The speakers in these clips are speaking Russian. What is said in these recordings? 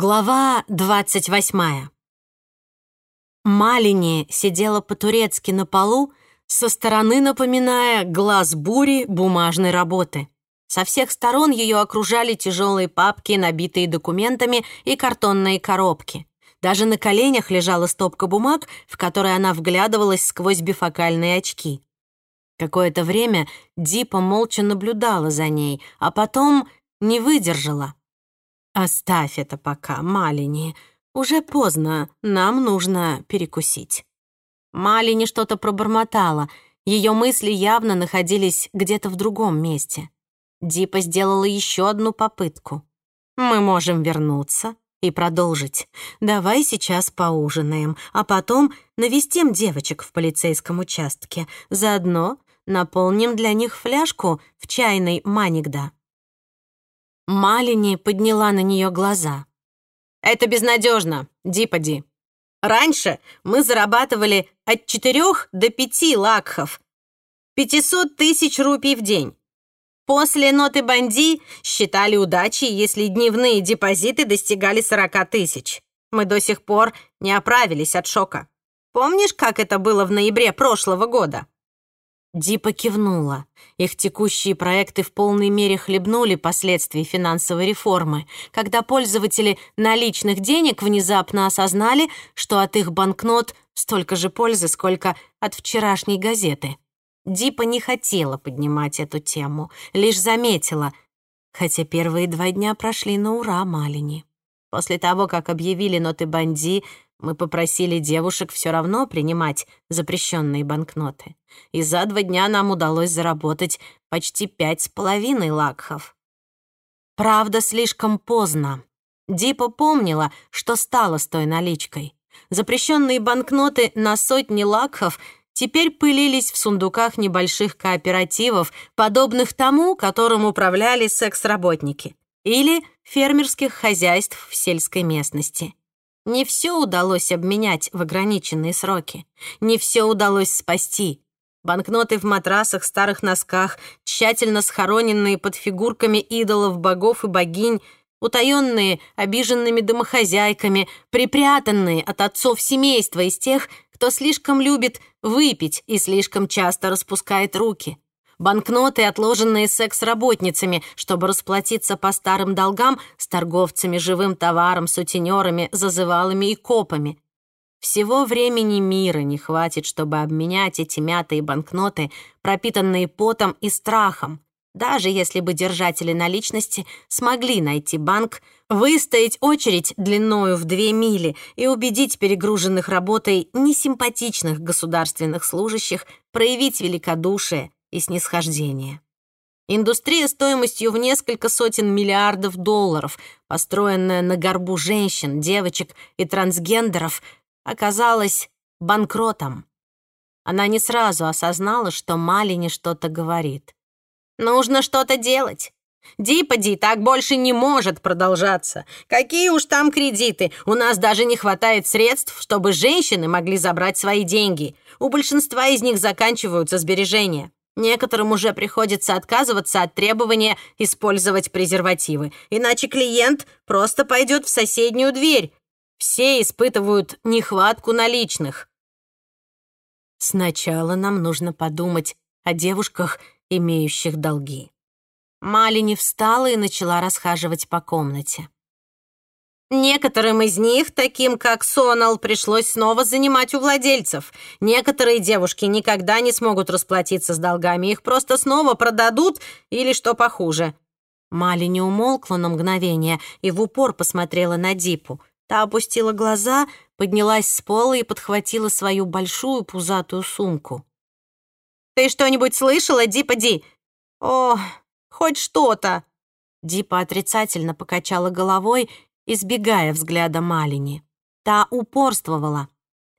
Глава двадцать восьмая. Малини сидела по-турецки на полу, со стороны напоминая глаз бури бумажной работы. Со всех сторон ее окружали тяжелые папки, набитые документами и картонные коробки. Даже на коленях лежала стопка бумаг, в которой она вглядывалась сквозь бифокальные очки. Какое-то время Дипа молча наблюдала за ней, а потом не выдержала. «Оставь это пока, Малини. Уже поздно, нам нужно перекусить». Малини что-то пробормотала. Ее мысли явно находились где-то в другом месте. Дипа сделала еще одну попытку. «Мы можем вернуться и продолжить. Давай сейчас поужинаем, а потом навестим девочек в полицейском участке. Заодно наполним для них фляжку в чайной манигда». Малини подняла на нее глаза. «Это безнадежно, Дипади. Раньше мы зарабатывали от четырех до пяти лакхов. 500 тысяч рупий в день. После ноты банди считали удачей, если дневные депозиты достигали 40 тысяч. Мы до сих пор не оправились от шока. Помнишь, как это было в ноябре прошлого года? Дипа кивнула. Их текущие проекты в полной мере хлебнули последствий финансовой реформы, когда пользователи наличных денег внезапно осознали, что от их банкнот столько же пользы, сколько от вчерашней газеты. Дипа не хотела поднимать эту тему, лишь заметила, хотя первые два дня прошли на ура Малини. После того, как объявили ноты банди, мы попросили девушек все равно принимать запрещенные банкноты. И за два дня нам удалось заработать почти пять с половиной лакхов. Правда, слишком поздно. Дипа помнила, что стало с той наличкой. Запрещенные банкноты на сотни лакхов теперь пылились в сундуках небольших кооперативов, подобных тому, которым управляли секс-работники, или фермерских хозяйств в сельской местности. Не все удалось обменять в ограниченные сроки. Не все удалось спасти. Банкноты в матрасах, старых носках, тщательно схороненные под фигурками идолов богов и богинь, утаенные обиженными домохозяйками, припрятанные от отцов семейства из тех, кто слишком любит выпить и слишком часто распускает руки банкноты, отложенные секс-работницами, чтобы расплатиться по старым долгам с торговцами живым товаром, сутенерами, зазывалами и копами. Всего времени мира не хватит, чтобы обменять эти мятые банкноты, пропитанные потом и страхом. Даже если бы держатели наличности смогли найти банк, выстоять очередь длиною в две мили и убедить перегруженных работой несимпатичных государственных служащих проявить великодушие и снисхождение. Индустрия стоимостью в несколько сотен миллиардов долларов, построенная на горбу женщин, девочек и трансгендеров, оказалась банкротом. Она не сразу осознала, что Малине что-то говорит. «Нужно что-то делать. Дипади так больше не может продолжаться. Какие уж там кредиты. У нас даже не хватает средств, чтобы женщины могли забрать свои деньги. У большинства из них заканчиваются сбережения. Некоторым уже приходится отказываться от требования использовать презервативы, иначе клиент просто пойдет в соседнюю дверь. Все испытывают нехватку наличных. Сначала нам нужно подумать о девушках, имеющих долги. Мали не встала и начала расхаживать по комнате. Некоторым из них, таким как Сонал, пришлось снова занимать у владельцев. Некоторые девушки никогда не смогут расплатиться с долгами, их просто снова продадут или что похуже. Мали не умолкла на мгновение и в упор посмотрела на Дипу. Та опустила глаза, поднялась с пола и подхватила свою большую пузатую сумку. «Ты что-нибудь слышала, Дипа-Ди?» «О, хоть что-то!» Дипа отрицательно покачала головой избегая взгляда Малини. Та упорствовала.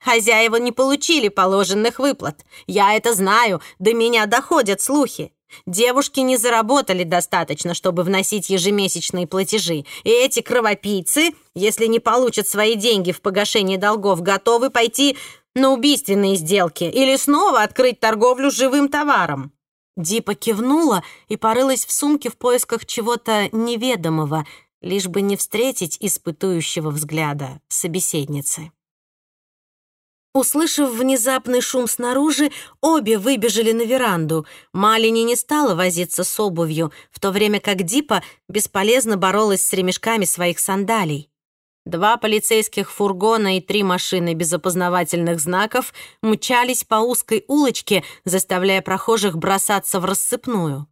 «Хозяева не получили положенных выплат. Я это знаю, до меня доходят слухи. Девушки не заработали достаточно, чтобы вносить ежемесячные платежи, и эти кровопийцы, если не получат свои деньги в погашении долгов, готовы пойти на убийственные сделки или снова открыть торговлю живым товаром». Дипа кивнула и порылась в сумке в поисках чего-то неведомого, лишь бы не встретить испытующего взгляда собеседницы. Услышав внезапный шум снаружи, обе выбежали на веранду. Малини не стала возиться с обувью, в то время как Дипа бесполезно боролась с ремешками своих сандалий. Два полицейских фургона и три машины без опознавательных знаков мчались по узкой улочке, заставляя прохожих бросаться в рассыпную.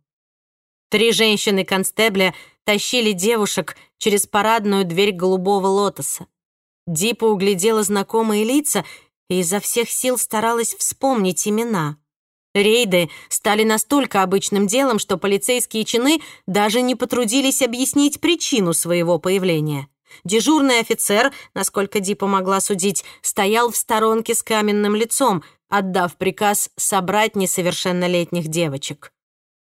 Три женщины-констебля тащили девушек через парадную дверь голубого лотоса. Дипа углядела знакомые лица и изо всех сил старалась вспомнить имена. Рейды стали настолько обычным делом, что полицейские чины даже не потрудились объяснить причину своего появления. Дежурный офицер, насколько Дипа могла судить, стоял в сторонке с каменным лицом, отдав приказ собрать несовершеннолетних девочек.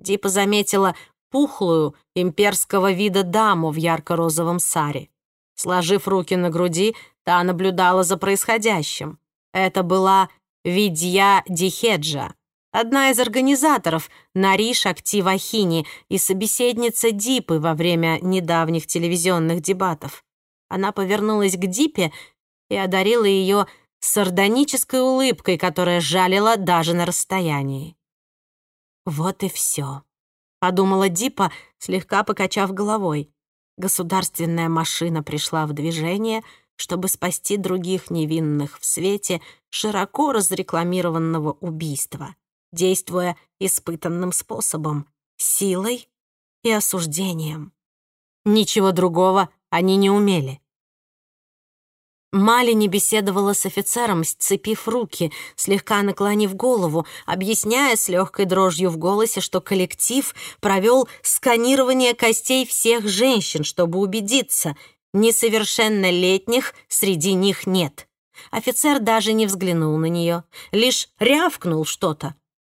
Дипа заметила пухлую, имперского вида даму в ярко-розовом саре. Сложив руки на груди, та наблюдала за происходящим. Это была Видья Дихеджа, одна из организаторов Нари Шакти Вахини и собеседница Дипы во время недавних телевизионных дебатов. Она повернулась к Дипе и одарила ее сардонической улыбкой, которая жалила даже на расстоянии. «Вот и все», — подумала Дипа, слегка покачав головой. Государственная машина пришла в движение — чтобы спасти других невинных в свете широко разрекламированного убийства, действуя испытанным способом — силой и осуждением. Ничего другого они не умели. Мали не беседовала с офицером, сцепив руки, слегка наклонив голову, объясняя с легкой дрожью в голосе, что коллектив провел сканирование костей всех женщин, чтобы убедиться, Несовершеннолетних среди них нет. Офицер даже не взглянул на нее, лишь рявкнул что-то.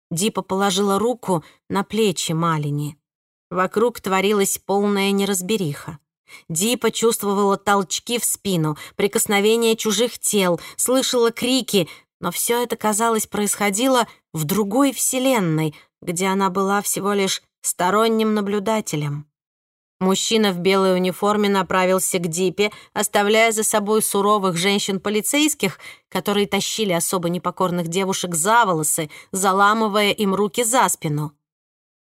Дипа положила руку на плечи Малини. Вокруг творилась полная неразбериха. Дипа чувствовала толчки в спину, прикосновение чужих тел, слышала крики, но все это, казалось, происходило в другой вселенной, где она была всего лишь сторонним наблюдателем. Мужчина в белой униформе направился к Дипе, оставляя за собой суровых женщин-полицейских, которые тащили особо непокорных девушек за волосы, заламывая им руки за спину.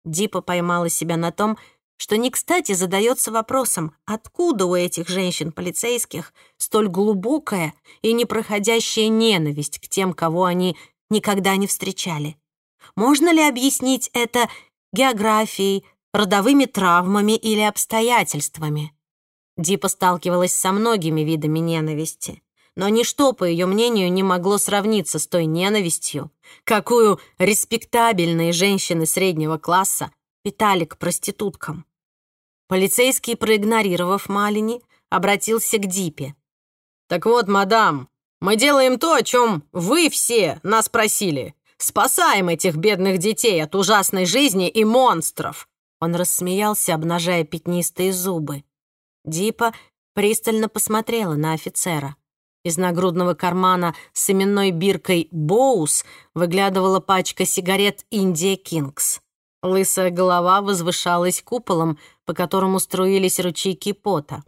Дипа поймала себя на том, что не кстати задается вопросом, откуда у этих женщин-полицейских столь глубокая и непроходящая ненависть к тем, кого они никогда не встречали. Можно ли объяснить это географией, родовыми травмами или обстоятельствами. Дипа сталкивалась со многими видами ненависти, но ничто, по ее мнению, не могло сравниться с той ненавистью, какую респектабельные женщины среднего класса питали к проституткам. Полицейский, проигнорировав Малини, обратился к Дипе. «Так вот, мадам, мы делаем то, о чем вы все нас просили. Спасаем этих бедных детей от ужасной жизни и монстров. Он рассмеялся, обнажая пятнистые зубы. Дипа пристально посмотрела на офицера. Из нагрудного кармана с именной биркой «Боус» выглядывала пачка сигарет «Индия Кингс». Лысая голова возвышалась куполом, по которому струились ручейки пота.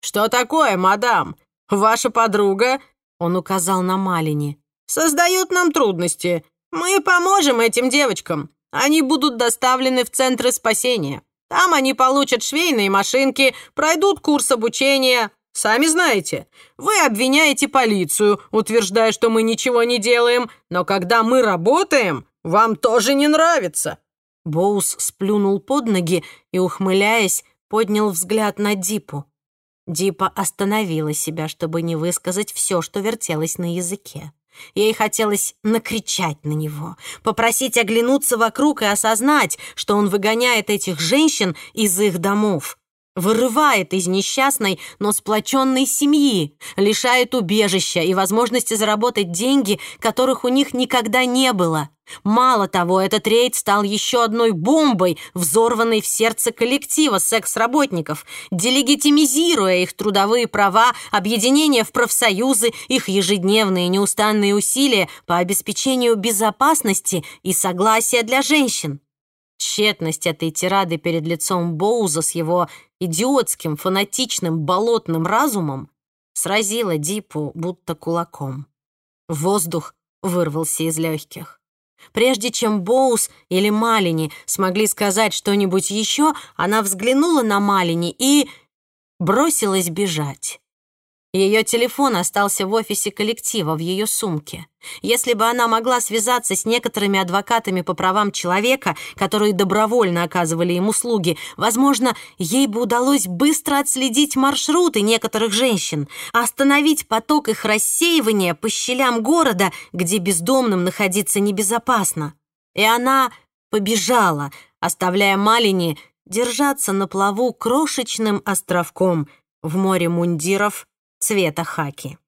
«Что такое, мадам? Ваша подруга?» Он указал на Малине. «Создают нам трудности. Мы поможем этим девочкам. Они будут доставлены в центры спасения. Там они получат швейные машинки, пройдут курс обучения. Сами знаете, вы обвиняете полицию, утверждая, что мы ничего не делаем, но когда мы работаем, вам тоже не нравится». Боус сплюнул под ноги и, ухмыляясь, поднял взгляд на Дипу. Дипа остановила себя, чтобы не высказать все, что вертелось на языке. Ей хотелось накричать на него, попросить оглянуться вокруг и осознать, что он выгоняет этих женщин из их домов, вырывает из несчастной, но сплоченной семьи, лишает убежища и возможности заработать деньги, которых у них никогда не было. Мало того, этот рейд стал еще одной бомбой, взорванной в сердце коллектива секс-работников, делегитимизируя их трудовые права, объединение в профсоюзы, их ежедневные неустанные усилия по обеспечению безопасности и согласия для женщин. Тщетность этой тирады перед лицом Боуза с его идиотским, фанатичным, болотным разумом сразила Дипу будто кулаком. Воздух вырвался из легких. Прежде чем Боус или Малини смогли сказать что-нибудь еще, она взглянула на Малини и бросилась бежать. Ее телефон остался в офисе коллектива, в ее сумке. Если бы она могла связаться с некоторыми адвокатами по правам человека, которые добровольно оказывали им услуги, возможно, ей бы удалось быстро отследить маршруты некоторых женщин, остановить поток их рассеивания по щелям города, где бездомным находиться небезопасно. И она побежала, оставляя Малини держаться на плаву крошечным островком в море мундиров цвета хаки.